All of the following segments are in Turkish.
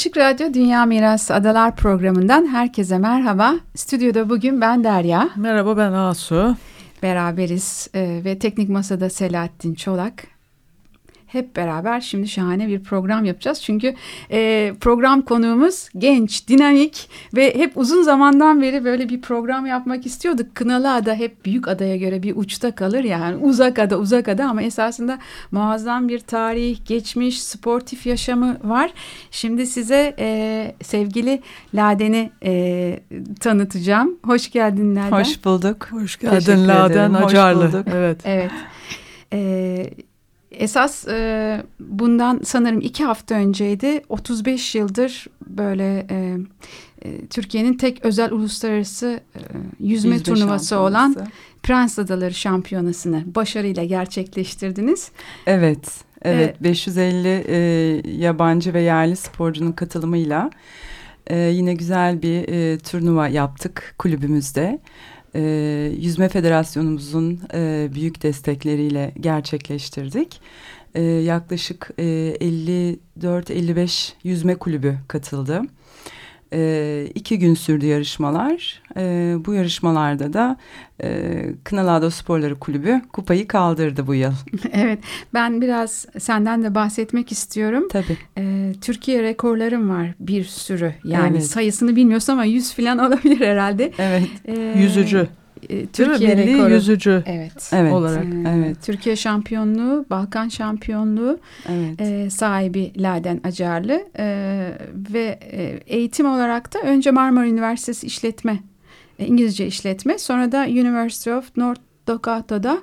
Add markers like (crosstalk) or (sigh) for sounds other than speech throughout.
Açık Radyo Dünya Mirası Adalar programından herkese merhaba. Stüdyoda bugün ben Derya. Merhaba ben Asu. Beraberiz ee, ve teknik masada Selahattin Çolak hep beraber şimdi şahane bir program yapacağız. Çünkü e, program konuğumuz genç, dinamik ve hep uzun zamandan beri böyle bir program yapmak istiyorduk. Kınalı Ada hep büyük adaya göre bir uçta kalır yani uzak ada uzak ada ama esasında muazzam bir tarih, geçmiş, sportif yaşamı var. Şimdi size e, sevgili Laden'i e, tanıtacağım. Hoş geldin Laden. Hoş bulduk. Hoş geldin Laden Acarlı. Hoş bulduk. Evet. Evet. Ee, Esas e, bundan sanırım iki hafta önceydi. 35 yıldır böyle e, e, Türkiye'nin tek özel uluslararası e, yüzme, yüzme turnuvası olan Prens Adaları Şampiyonası'nı başarıyla gerçekleştirdiniz. Evet, evet. E, 550 e, yabancı ve yerli sporcunun katılımıyla e, yine güzel bir e, turnuva yaptık kulübümüzde e, Yüzme Federasyonumuzun e, büyük destekleriyle gerçekleştirdik. E, yaklaşık e, 54-55 yüzme kulübü katıldı. E, iki gün sürdü yarışmalar. E, bu yarışmalarda da e, Kınalado Sporları Kulübü kupayı kaldırdı bu yıl. (laughs) evet ben biraz senden de bahsetmek istiyorum. Tabii. E, Türkiye rekorlarım var bir sürü yani evet. sayısını bilmiyorsam ama yüz falan (laughs) olabilir herhalde. Evet e, yüzücü. E, Türkiye Milli rekoru. yüzücü evet. evet. olarak. Evet. Türkiye şampiyonluğu, Balkan şampiyonluğu evet. e, sahibi Laden Acarlı e, ve e, eğitim olarak da önce Marmara Üniversitesi işletme, e, İngilizce işletme, sonra da University of North Dakota'da ee,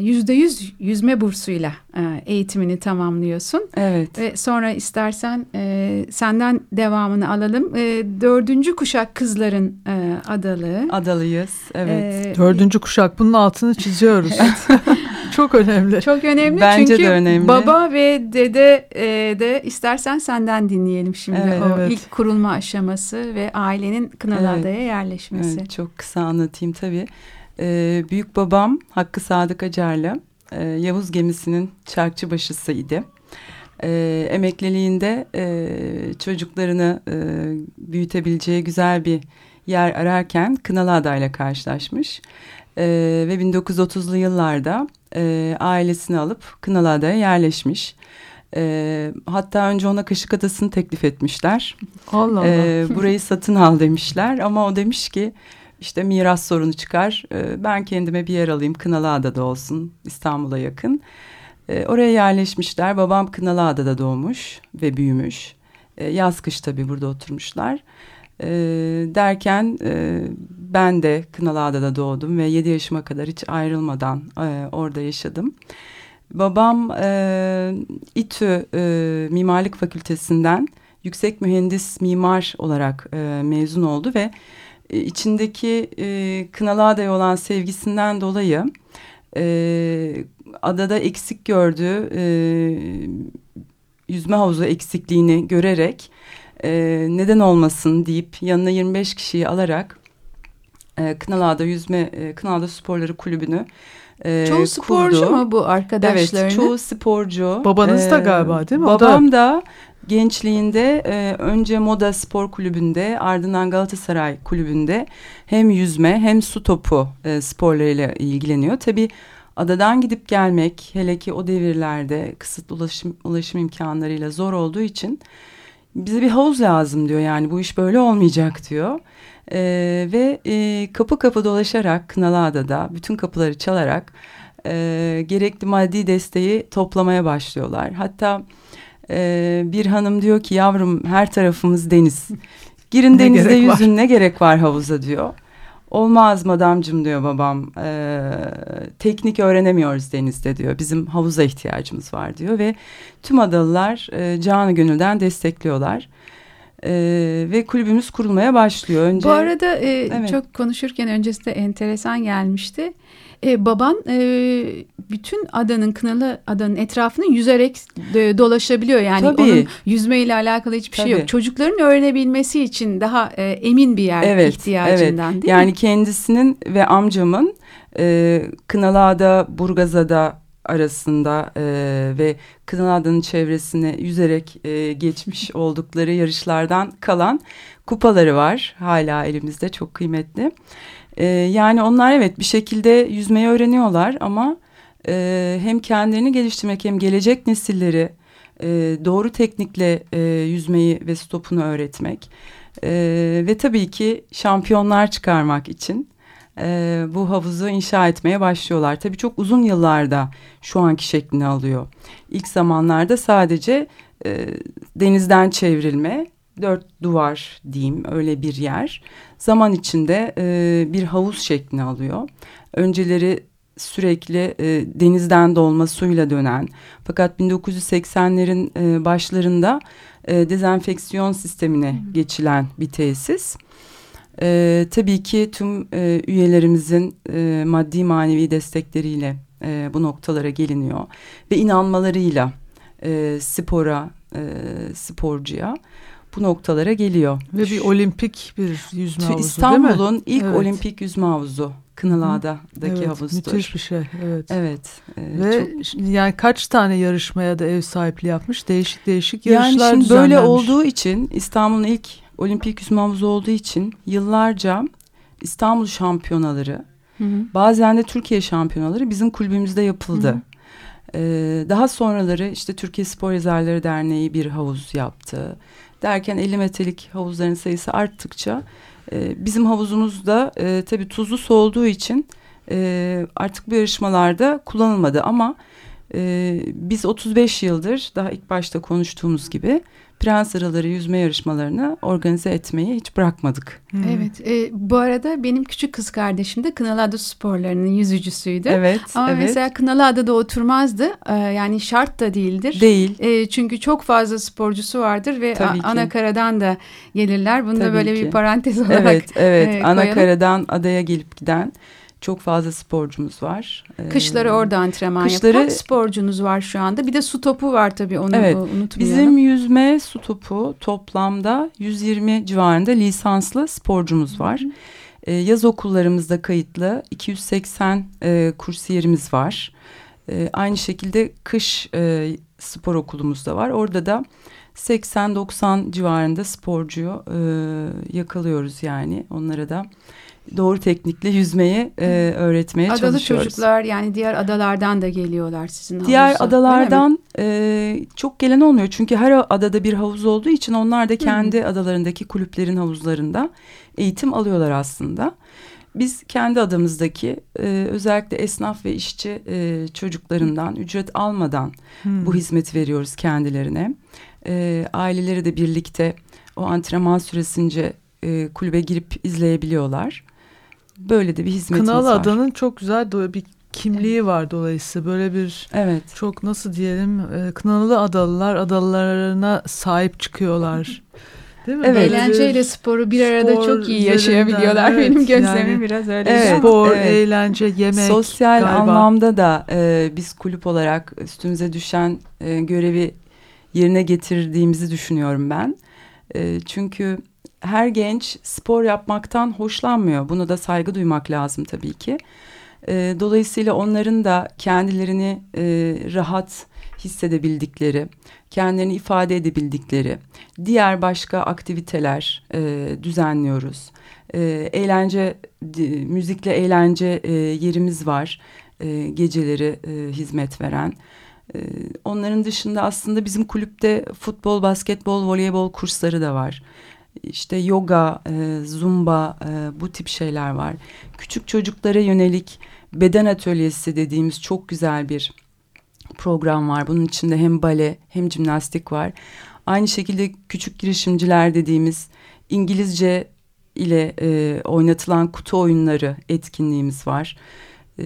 yüzde yüz yüzme bursuyla e, eğitimini tamamlıyorsun. Evet. Ve sonra istersen e, senden devamını alalım. E, dördüncü kuşak kızların adalı. Adalıyız, evet. E, dördüncü kuşak bunun altını çiziyoruz. (laughs) Çok önemli. Çok önemli Bence çünkü de önemli. baba ve dede de istersen senden dinleyelim şimdi evet, o evet. ilk kurulma aşaması ve ailenin Kınalıada'ya evet. yerleşmesi. Evet, çok kısa anlatayım tabii. Ee, büyük babam Hakkı Sadık Acarlı e, Yavuz gemisinin çarkçı başısıydı. E, emekliliğinde e, çocuklarını e, büyütebileceği güzel bir yer ararken Kınalıada ile karşılaşmış. E, ve 1930'lu yıllarda e, ailesini alıp Kınalıada'ya yerleşmiş. E, hatta önce ona Kaşık Adası'nı teklif etmişler. Allah Allah. E, burayı satın al demişler ama o demiş ki işte miras sorunu çıkar. E, ben kendime bir yer alayım Kınalıada'da olsun İstanbul'a yakın. E, oraya yerleşmişler. Babam Kınalıada'da doğmuş ve büyümüş. E, yaz kış tabii burada oturmuşlar. Derken e, ben de Kınalıada'da doğdum ve yedi yaşıma kadar hiç ayrılmadan e, orada yaşadım. Babam e, İTÜ e, Mimarlık Fakültesinden yüksek mühendis mimar olarak mezun oldu ve e, içindeki e, Kınalıada'ya olan sevgisinden dolayı e, adada eksik gördüğü e, yüzme havuzu eksikliğini görerek e, neden olmasın deyip yanına 25 kişiyi alarak e, Kınalıada Yüzme e, Kınalıada Sporları Kulübü'nü e, çoğu sporcu kurdu. mu bu arkadaşlarının? Evet çoğu sporcu. Babanız da e, galiba değil mi? Babam da gençliğinde e, önce Moda Spor Kulübü'nde ardından Galatasaray Kulübü'nde hem yüzme hem su topu e, sporlarıyla ilgileniyor. Tabii adadan gidip gelmek hele ki o devirlerde kısıtlı ulaşım, ulaşım imkanlarıyla zor olduğu için bize bir havuz lazım diyor yani bu iş böyle olmayacak diyor. E, ve e, kapı kapı dolaşarak Kınalıada'da bütün kapıları çalarak e, gerekli maddi desteği toplamaya başlıyorlar. Hatta e, bir hanım diyor ki yavrum her tarafımız deniz. Girin (laughs) denizde yüzün ne gerek var havuza diyor. Olmaz madamcım diyor babam. E, teknik öğrenemiyoruz denizde diyor. Bizim havuza ihtiyacımız var diyor ve tüm adalılar e, canı gönülden destekliyorlar. E, ve kulübümüz kurulmaya başlıyor. Önce, Bu arada e, Evet. çok konuşurken öncesinde enteresan gelmişti. E, baban e, bütün adanın Kınalı adanın etrafını yüzerek e, dolaşabiliyor. Yani Tabii. onun yüzmeyle alakalı hiçbir şey Tabii. yok. Çocukların öğrenebilmesi için daha e, emin bir yer Evet, ihtiyacından değil yani mi? kendisinin ve amcamın e, Kınalıada, Burgazada arasında e, ve Kınalıada'nın çevresine yüzerek e, geçmiş oldukları yarışlardan kalan kupaları var. Hala elimizde çok kıymetli. E, yani onlar evet bir şekilde yüzmeyi öğreniyorlar ama e, hem kendilerini geliştirmek hem gelecek nesilleri e, doğru teknikle e, yüzmeyi ve stopunu öğretmek e, ve tabii ki şampiyonlar çıkarmak için e, bu havuzu inşa etmeye başlıyorlar. Tabii çok uzun yıllarda şu anki şeklini alıyor. İlk zamanlarda sadece e, denizden çevrilme, dört duvar diyeyim öyle bir yer. Zaman içinde e, bir havuz şeklini alıyor. Önceleri sürekli e, denizden dolma suyla dönen fakat 1980'lerin e, başlarında e, dezenfeksiyon sistemine geçilen bir tesis. E, tabii ki tüm e, üyelerimizin e, maddi manevi destekleriyle e, bu noktalara geliniyor ve inanmalarıyla e, spora, e, sporcuya bu noktalara geliyor. Ve bir olimpik bir yüzme havuzu İstanbul'un değil mi? ilk Evet. olimpik yüzme havuzu Kınalıada'daki evet, havuzdur. Müthiş bir şey. Evet. Evet. e, Ve çok- yani kaç tane yarışmaya da ev sahipliği yapmış? Değişik değişik yani yarışlar şimdi böyle olduğu için İstanbul'un ilk olimpik yüzme havuzu olduğu için yıllarca İstanbul şampiyonaları Hı hı. bazen de Türkiye şampiyonaları bizim kulübümüzde yapıldı. Hı hı. Ee, daha sonraları işte Türkiye Spor Yazarları Derneği bir havuz yaptı. Derken 50 metrelik havuzların sayısı arttıkça e, bizim havuzumuz da e, tabii tuzlu su olduğu için e, artık bu yarışmalarda kullanılmadı ama e, biz 35 yıldır daha ilk başta konuştuğumuz gibi prens araları yüzme yarışmalarını organize etmeyi hiç bırakmadık. Hı. Evet. E, bu arada benim küçük kız kardeşim de Kınalıada sporlarının yüzücüsüydü. Evet, Ama evet. mesela Kınalıada'da oturmazdı. E, yani şart da değildir. Değil. E, çünkü çok fazla sporcusu vardır ve Tabii. Anakaradan da gelirler. Bunu da Tabii böyle ki. bir parantez olarak Evet, evet. e, Ana koyalım. karadan adaya gelip giden çok fazla sporcumuz var. Ee, Kışları orada antrenman kışları-. Kaç sporcunuz var şu anda? Bir de su topu var tabii onu Evet, unutmayalım. Bizim yüzme su topu toplamda 120 civarında lisanslı sporcumuz var. Ee, yaz okullarımızda kayıtlı 280 e, kursiyerimiz var. Ee, aynı şekilde kış e, spor okulumuz da var. Orada da 80-90 civarında sporcuyu e, yakalıyoruz yani. Onlara da doğru teknikle yüzmeyi e, öğretmeye Adalı çalışıyoruz. çocuklar yani diğer adalardan da geliyorlar sizin Diğer havuza, adalardan e, çok gelen olmuyor. Çünkü her adada bir havuz olduğu için onlar da kendi adalarındaki kulüplerin havuzlarında eğitim alıyorlar aslında. Biz kendi adamızdaki e, özellikle esnaf ve işçi e, çocuklarından ücret almadan Hmm. bu hizmeti veriyoruz kendilerine. E, aileleri de birlikte o antrenman süresince e, kulübe girip izleyebiliyorlar. Böyle de bir hizmetimiz Kınalı var. Adanın çok güzel bir kimliği var dolayısıyla böyle bir Evet. çok nasıl diyelim e, Kınalı Adalılar adalarına sahip çıkıyorlar. (laughs) Değil mi? Evet. Eğlenceyle bir sporu bir arada spor çok iyi yaşayabiliyorlar. (laughs) evet, Benim gözlemim yani biraz öyle. Evet. spor, evet. eğlence, yemek. Sosyal galiba. anlamda da e, biz kulüp olarak üstümüze düşen e, görevi yerine getirdiğimizi düşünüyorum ben. E, çünkü her genç spor yapmaktan hoşlanmıyor. Buna da saygı duymak lazım tabii ki. E, dolayısıyla onların da kendilerini e, rahat hissedebildikleri, kendilerini ifade edebildikleri diğer başka aktiviteler e, düzenliyoruz. E, eğlence, di- müzikle eğlence e, yerimiz var. E, geceleri e, hizmet veren. E, onların dışında aslında bizim kulüpte futbol, basketbol, voleybol kursları da var. İşte yoga, e, zumba e, bu tip şeyler var. Küçük çocuklara yönelik beden atölyesi dediğimiz çok güzel bir program var. Bunun içinde hem bale hem jimnastik var. Aynı şekilde küçük girişimciler dediğimiz İngilizce ile e, oynatılan kutu oyunları etkinliğimiz var. E,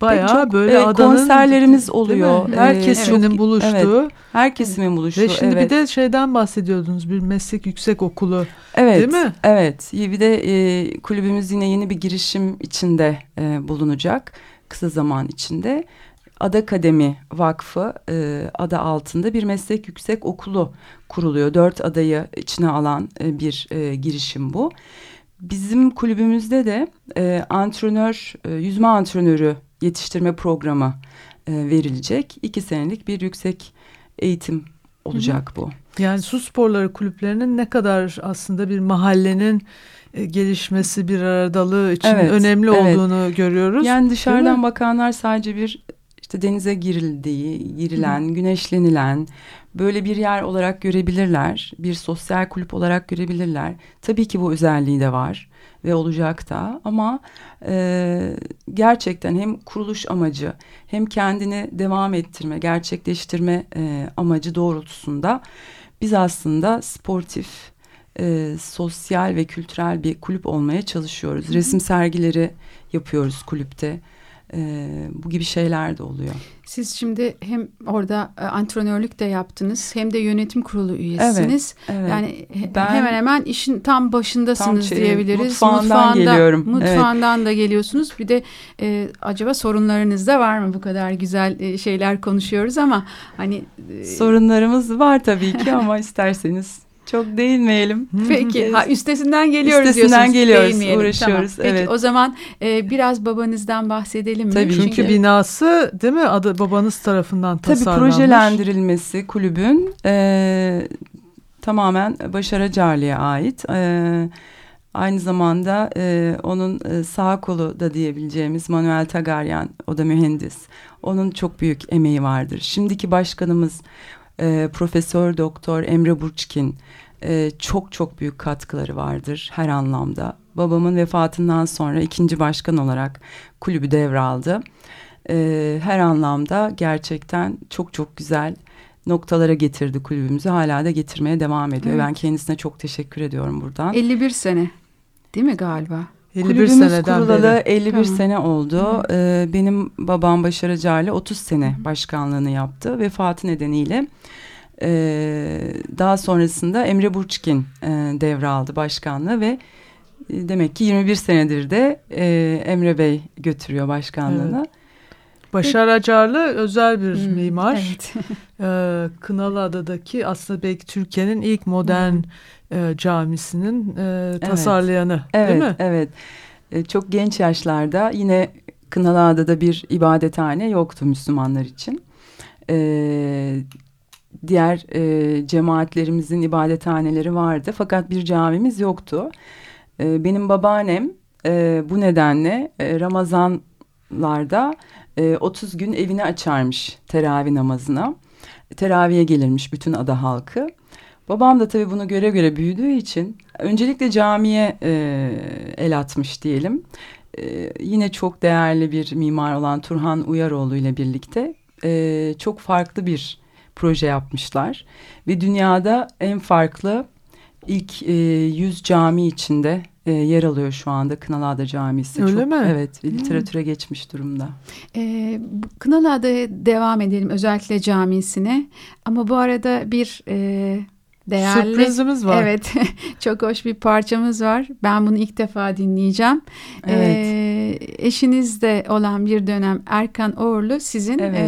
bayağı çok, böyle e, adanın konserlerimiz oluyor. Her kesimin çok- buluştuğu. Evet, her kesimin buluştuğu. Ve şimdi evet. bir de şeyden bahsediyordunuz bir meslek yüksek okulu. Evet, Değil mi? Evet. Bir de e, kulübümüz yine yeni bir girişim içinde e, bulunacak kısa zaman içinde. Ada Akademi Vakfı e, adı altında bir meslek yüksek okulu kuruluyor. Dört adayı içine alan e, bir e, girişim bu. Bizim kulübümüzde de e, antrenör, e, yüzme antrenörü yetiştirme programı e, verilecek. İki senelik bir yüksek eğitim olacak bu. Yani su sporları kulüplerinin ne kadar aslında bir mahallenin e, gelişmesi bir aradalığı için Evet, önemli evet. olduğunu görüyoruz. Yani dışarıdan bakanlar sadece bir işte denize girildiği, girilen, güneşlenilen böyle bir yer olarak görebilirler. Bir sosyal kulüp olarak görebilirler. Tabii ki bu özelliği de var ve olacak da ama e, gerçekten hem kuruluş amacı hem kendini devam ettirme, gerçekleştirme e, amacı doğrultusunda biz aslında sportif, e, sosyal ve kültürel bir kulüp olmaya çalışıyoruz. Resim sergileri yapıyoruz kulüpte. E, bu gibi şeyler de oluyor. Siz şimdi hem orada e, antrenörlük de yaptınız hem de yönetim kurulu üyesiniz. Evet. Yani he- Ben- hemen hemen işin tam başındasınız Tam şey, diyebiliriz. mutfağından geliyorum. Mutfağından da geliyorsunuz. Bir de e, acaba sorunlarınız da var mı? Bu kadar güzel e, şeyler konuşuyoruz ama hani e, Sorunlarımız var tabii ki ama (laughs) isterseniz çok değinmeyelim. Peki ha, üstesinden geliyoruz Üstesinden diyorsunuz. geliyoruz, uğraşıyoruz, Tamam. Peki evet. o zaman e, biraz babanızdan bahsedelim mi? Tabii. Çünkü binası değil mi adı babanız tarafından Tabii tasarlanmış. projelendirilmesi kulübün e, tamamen Başar Acarlı'ya ait. E, aynı zamanda e, onun e, sağ kolu da diyebileceğimiz Manuel Tagaryan, o da mühendis. Onun çok büyük emeği vardır. Şimdiki başkanımız e, Profesör Doktor Emre Burçkin e, çok çok büyük katkıları vardır her anlamda. Babamın vefatından sonra ikinci başkan olarak kulübü devraldı. E, her anlamda gerçekten çok çok güzel noktalara getirdi kulübümüzü. Hala da getirmeye devam ediyor. Evet. Ben kendisine çok teşekkür ediyorum buradan. 51 sene değil mi galiba? 51 Kulübümüz seneden kurulalı beri. 51 Tamam. sene oldu. Ee, benim babam Başar Acarlı 30 sene başkanlığını yaptı. Vefatı nedeniyle e, daha sonrasında Emre Burçkin e, devraldı başkanlığı ve e, demek ki 21 senedir de e, Emre Bey götürüyor başkanlığını. Başar Acarlı özel bir Hmm, mimar. Evet. (laughs) Ee, Kınalıada'daki aslında belki Türkiye'nin ilk modern e, camisinin e, tasarlayanı Evet, değil mi? evet. E, çok genç yaşlarda yine Kınalıada'da bir ibadethane yoktu Müslümanlar için. E, diğer e, cemaatlerimizin ibadethaneleri vardı fakat bir camimiz yoktu. E, benim babaannem e, bu nedenle e, Ramazanlarda e, 30 gün evini açarmış teravih namazına. Teraviye gelirmiş bütün ada halkı. Babam da tabii bunu göre göre büyüdüğü için öncelikle camiye e, el atmış diyelim. E, yine çok değerli bir mimar olan Turhan Uyaroğlu ile birlikte e, çok farklı bir proje yapmışlar. Ve dünyada en farklı ilk e, 100 cami içinde e, yer alıyor şu anda Kınalıada Camisi. Öyle çok, mi? Evet literatüre geçmiş durumda. Bu Kınalıada'ya devam edelim özellikle camisine. Ama bu arada bir e, değerli... Sürprizimiz var. Evet (laughs) çok hoş bir parçamız var. Ben bunu ilk defa dinleyeceğim. Evet. Ee, eşiniz de olan bir dönem Erkan Oğurlu sizin Evet.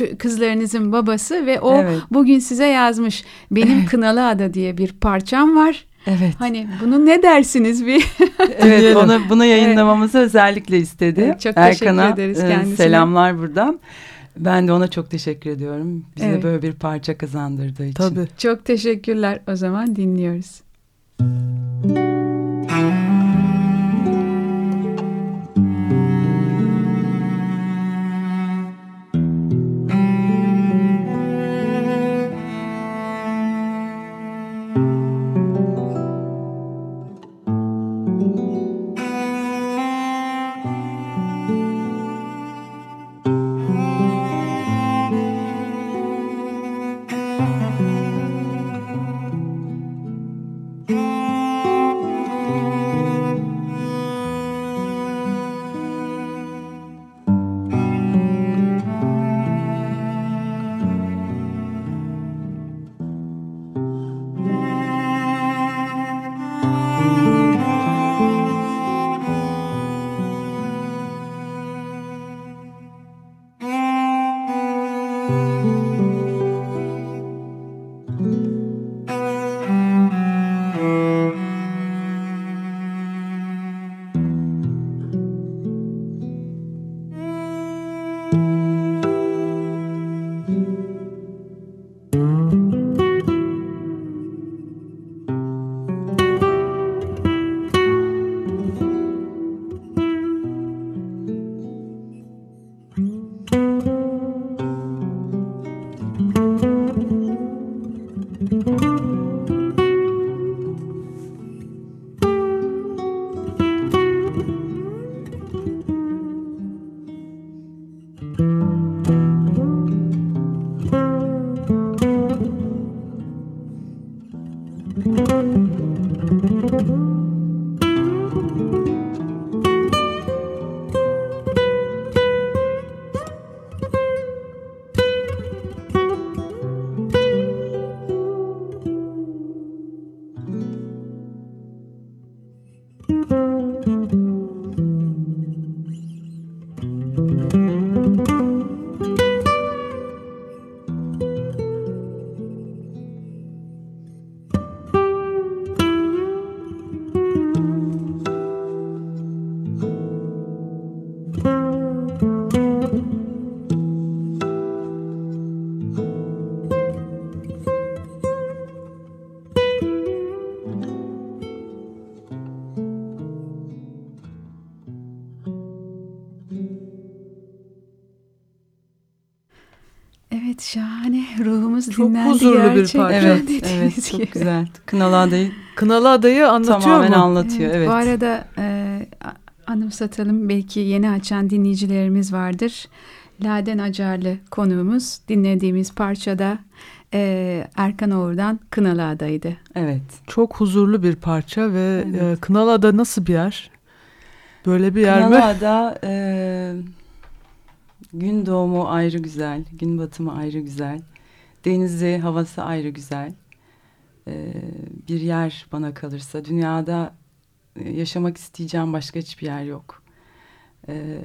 e, kızlarınızın babası ve o Evet. bugün size yazmış. Benim Kınalıada diye bir parçam var. Evet. Hani bunu ne dersiniz bir? (laughs) Evet (laughs) onu bunu yayınlamamızı özellikle istedi. Evet, çok teşekkür Erkan'a, ederiz e, kendisine. selamlar buradan. Ben de ona çok teşekkür ediyorum. Bize Evet. böyle bir parça kazandırdığı için. Tabii. Çok teşekkürler. O zaman dinliyoruz. Çok dinlendi huzurlu gerçekten. bir parça. Evet, evet çok gibi. güzel. Kınalı Adayı Kınalı Adayı anlatıyor tamamen mu? anlatıyor. Evet. evet. Bu arada e, anımsatalım belki yeni açan dinleyicilerimiz vardır. Laden Acarlı konuğumuz dinlediğimiz parçada e, Erkan Oğur'dan Kınalı Adayı'ydı. Evet. Çok huzurlu bir parça ve evet. e, Kınalı Ada nasıl bir yer? Böyle bir yer Kınalı mi? Kınalı Ada e, gün doğumu ayrı güzel, gün batımı ayrı güzel. Denizi, havası ayrı güzel. Ee, bir yer bana kalırsa. Dünyada e, yaşamak isteyeceğim başka hiçbir yer yok. Ee,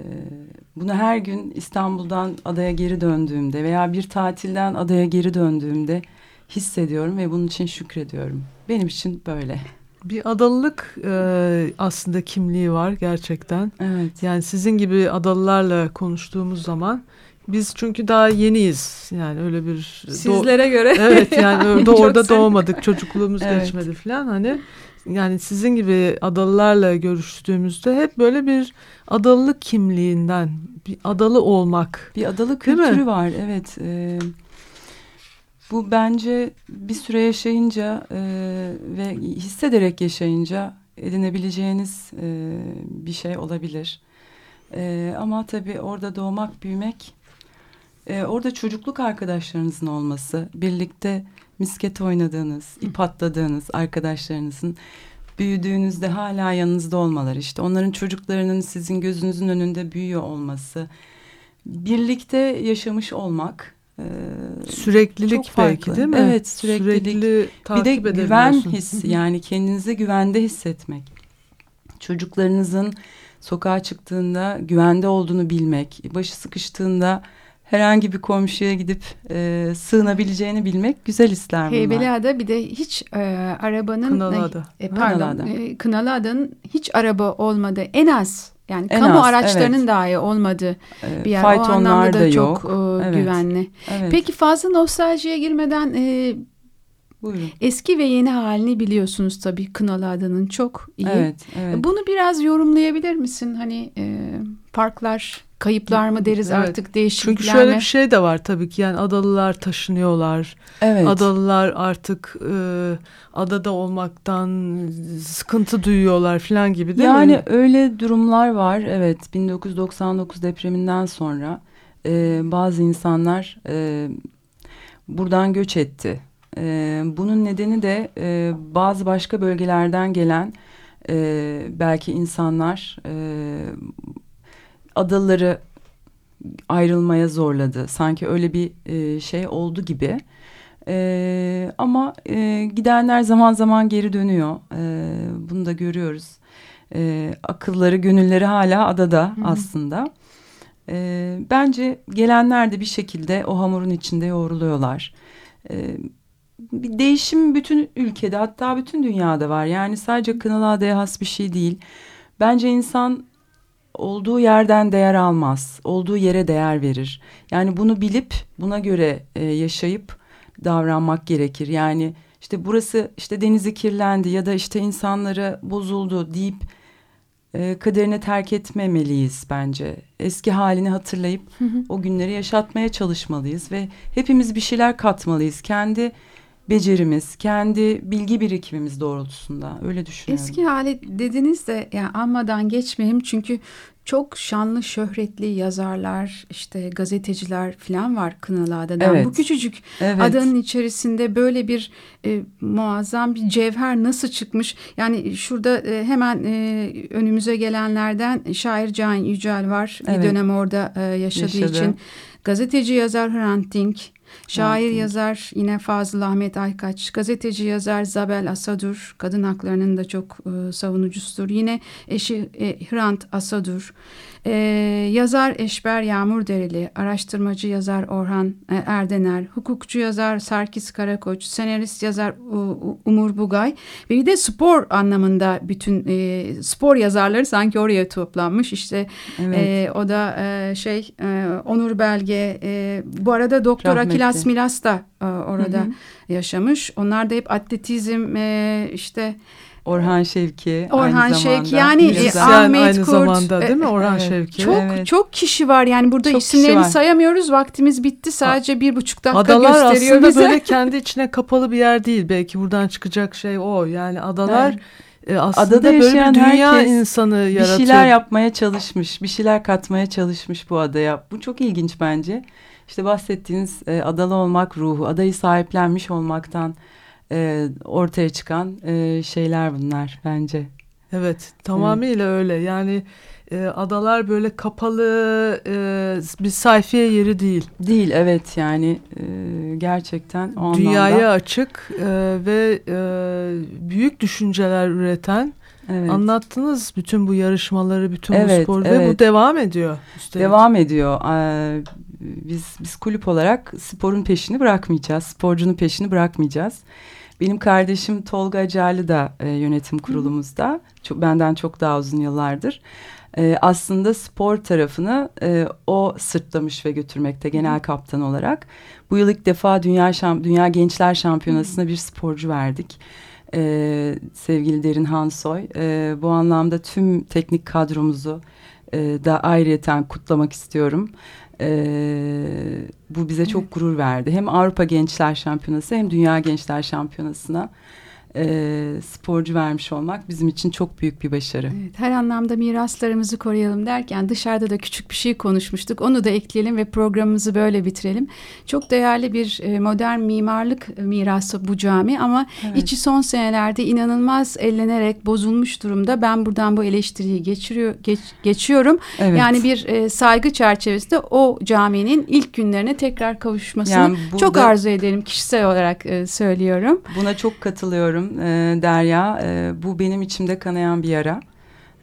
bunu her gün İstanbul'dan adaya geri döndüğümde veya bir tatilden adaya geri döndüğümde hissediyorum ve bunun için şükrediyorum. Benim için böyle. Bir adalılık e, aslında kimliği var gerçekten. Evet. Yani sizin gibi adalılarla konuştuğumuz zaman biz çünkü daha yeniyiz. Yani öyle bir sizlere göre. Evet yani (laughs) orada orada doğmadık. Çocukluğumuz evet. geçmedi falan hani yani sizin gibi adalılarla görüştüğümüzde hep böyle bir adalılık kimliğinden bir adalı olmak. Bir adalı kültürü var evet. E, bu bence bir süre yaşayınca e, ve hissederek yaşayınca edinebileceğiniz e, bir şey olabilir. E, ama tabii orada doğmak, büyümek e, orada çocukluk arkadaşlarınızın olması, birlikte misket oynadığınız, ip atladığınız arkadaşlarınızın büyüdüğünüzde hala yanınızda olmaları, işte onların çocuklarının sizin gözünüzün önünde büyüyor olması, birlikte yaşamış olmak, e, süreklilik belki değil mi? Evet, süreklilik. Sürekli bir de güven hissi yani kendinizi güvende hissetmek. Çocuklarınızın sokağa çıktığında güvende olduğunu bilmek, başı sıkıştığında herhangi bir komşuya gidip e, sığınabileceğini bilmek güzel hisler bunlar. Heybeliada bir de hiç e, arabanın Kınalıada. E, pardon Kınalıada. E, Kınalıada'nın hiç araba olmadı en az yani en kamu az, araçlarının evet. dahi olmadığı e, bir yer. O anlamda da, da çok yok. E, evet. güvenli. Evet. Peki fazla nostaljiye girmeden e, Buyurun. Eski ve yeni halini biliyorsunuz tabii Kınalı Ada'nın çok iyi. Evet, evet. Bunu biraz yorumlayabilir misin? Hani e, parklar kayıplar mı deriz evet. artık değişiklikler Çünkü şöyle bir şey de var tabii ki yani adalılar taşınıyorlar. Evet. Adalılar artık e, adada olmaktan sıkıntı duyuyorlar falan gibi değil yani mi? Yani öyle durumlar var evet 1999 depreminden sonra e, bazı insanlar e, buradan göç etti. E, bunun nedeni de e, bazı başka bölgelerden gelen e, belki insanlar... E, adaları ayrılmaya zorladı. Sanki öyle bir e, şey oldu gibi. E, ama e, gidenler zaman zaman geri dönüyor. E, bunu da görüyoruz. E, akılları, gönülleri hala adada Hı -hı. aslında. E, bence gelenler de bir şekilde o hamurun içinde yoğruluyorlar. E, bir değişim bütün ülkede hatta bütün dünyada var. Yani sadece Kınalıada'ya has bir şey değil. Bence insan olduğu yerden değer almaz. Olduğu yere değer verir. Yani bunu bilip buna göre e, yaşayıp davranmak gerekir. Yani işte burası işte denizi kirlendi ya da işte insanları bozuldu deyip e, kaderine terk etmemeliyiz bence. Eski halini hatırlayıp o günleri yaşatmaya çalışmalıyız ve hepimiz bir şeyler katmalıyız. Kendi becerimiz, kendi bilgi birikimimiz doğrultusunda öyle düşünüyorum. Eski hali dediniz de yani anmadan geçmeyeyim çünkü çok şanlı şöhretli yazarlar işte gazeteciler falan var Kınalı Ada'dan. Evet. Bu küçücük evet. adanın içerisinde böyle bir e, muazzam bir cevher nasıl çıkmış? Yani şurada e, hemen e, önümüze gelenlerden şair Can Yücel var. Evet. Bir dönem orada e, yaşadığı Yaşadı. için. Gazeteci yazar Hrant Dink, Şair evet. yazar yine Fazıl Ahmet Aykaç, gazeteci yazar Zabel Asadur, kadın haklarının da çok e, savunucusudur. Yine eşi e, Hrant Asadur, ee, yazar Eşber Yağmur Dereli, araştırmacı yazar Orhan e, Erdener, hukukçu yazar Sarkis Karakoç, senarist yazar U, Umur Bugay ve bir de spor anlamında bütün e, spor yazarları sanki oraya toplanmış. İşte evet. e, o da e, şey e, Onur Belge, e, bu arada Doktor Rahmetli. Akilas Milas da e, orada hı hı. yaşamış. Onlar da hep atletizm e, işte Orhan Şevki. Orhan aynı Şevki zamanda. yani Müzisyen Ahmet aynı Kurt. zamanda değil mi Orhan evet. Şevki? Çok evet. çok kişi var yani burada çok isimlerini sayamıyoruz. Vaktimiz bitti sadece bir buçuk dakika adalar gösteriyor aslında bize. böyle (laughs) kendi içine kapalı bir yer değil. Belki buradan çıkacak şey o. Yani adalar evet. aslında Adada böyle bir dünya insanı yaratıyor. Bir şeyler yapmaya çalışmış, bir şeyler katmaya çalışmış bu adaya. Bu çok ilginç bence. İşte bahsettiğiniz e, adalı olmak ruhu, adayı sahiplenmiş olmaktan e, ortaya çıkan e, şeyler bunlar bence. Evet tamamıyla evet. öyle yani e, adalar böyle kapalı e, bir sayfiye yeri değil. Değil evet yani e, gerçekten o Dünyaya anlamda. açık e, ve e, büyük düşünceler üreten Evet. Anlattınız bütün bu yarışmaları, bütün evet, bu spor evet. ve bu devam ediyor. Üstelik. Devam ediyor. Ee, biz biz kulüp olarak sporun peşini bırakmayacağız. Sporcunun peşini bırakmayacağız. Benim kardeşim Tolga Acarlı da e, yönetim kurulumuzda. Çok, benden çok daha uzun yıllardır. E, aslında spor tarafını e, o sırtlamış ve götürmekte genel kaptan olarak. Bu yıl ilk defa Dünya, Şamp Dünya Gençler Şampiyonası'na bir sporcu verdik. E, sevgili Derin Hansoy. E, bu anlamda tüm teknik kadromuzu e, da ayrıyeten kutlamak istiyorum. E, bu bize çok gurur verdi. Hem Avrupa Gençler Şampiyonası hem Dünya Gençler Şampiyonası'na e, sporcu vermiş olmak bizim için çok büyük bir başarı. Evet, her anlamda miraslarımızı koruyalım derken dışarıda da küçük bir şey konuşmuştuk. Onu da ekleyelim ve programımızı böyle bitirelim. Çok değerli bir e, modern mimarlık mirası bu cami ama evet. içi son senelerde inanılmaz ellenerek bozulmuş durumda. Ben buradan bu eleştiriyi geçiriyor geç, geçiyorum. Evet. Yani bir e, saygı çerçevesinde o caminin ilk günlerine tekrar kavuşmasını yani burada, çok arzu edelim kişisel olarak e, söylüyorum. Buna çok katılıyorum Derya. E, bu benim içimde kanayan bir yara.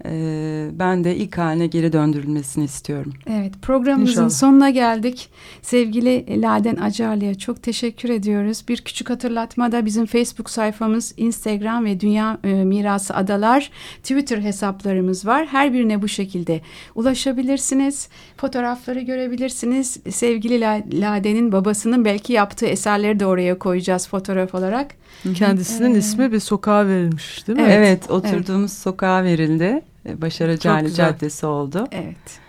Ee, ben de ilk haline geri döndürülmesini istiyorum. Evet programımızın İnşallah. sonuna geldik. Sevgili Laden Acarlı'ya çok teşekkür ediyoruz. Bir küçük hatırlatma da bizim Facebook sayfamız, Instagram ve Dünya e, Mirası Adalar Twitter hesaplarımız var. Her birine bu şekilde ulaşabilirsiniz. Fotoğrafları görebilirsiniz. Sevgili Laden'in babasının belki yaptığı eserleri de oraya koyacağız fotoğraf olarak. Kendisinin ee, ismi bir sokağa verilmiş değil mi? Evet, evet oturduğumuz evet. sokağa verildi. E, Başarı Cali Caddesi oldu. Evet.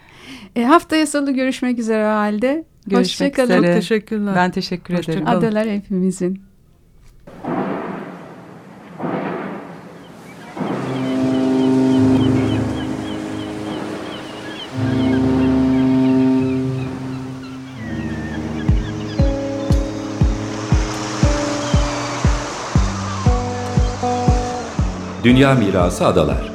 E, haftaya salı görüşmek üzere o halde. Görüşmek Hoşçakalın. üzere. Çok teşekkürler. Ben teşekkür Hoşça ederim. Kalın. Adalar hepimizin. Dünya Mirası Adalar